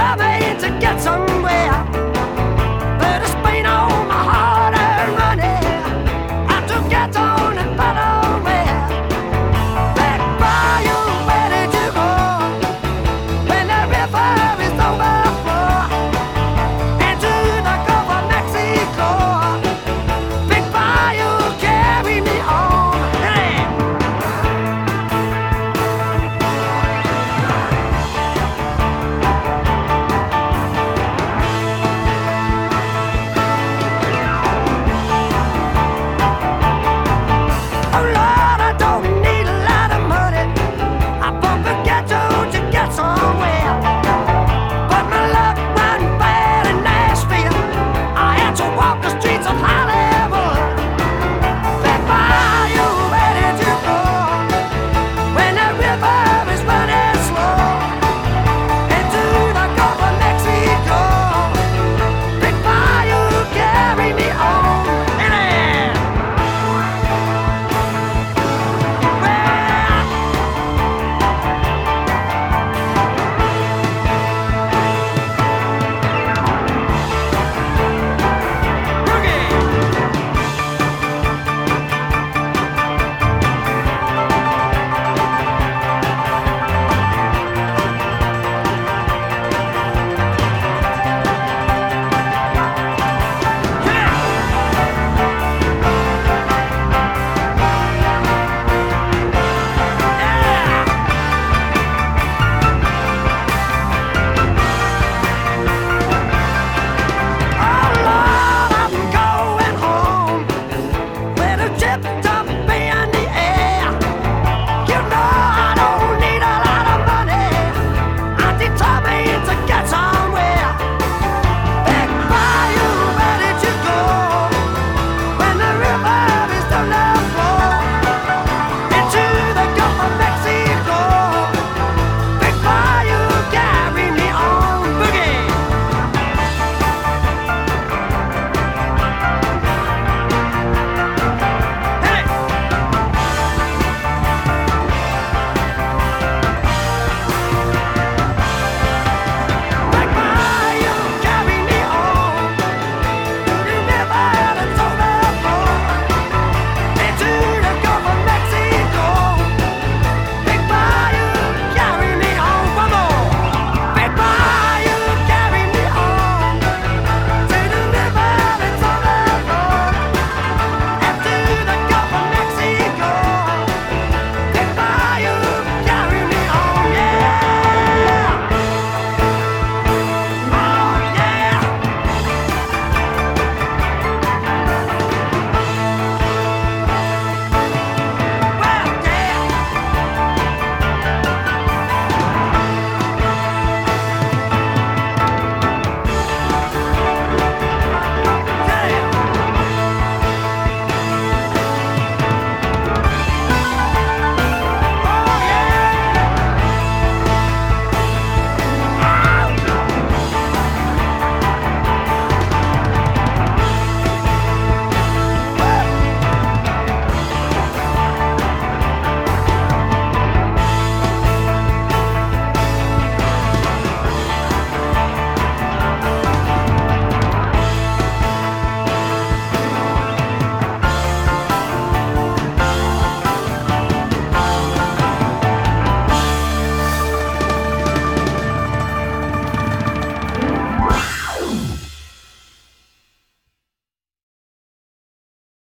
surveying to get somewhere.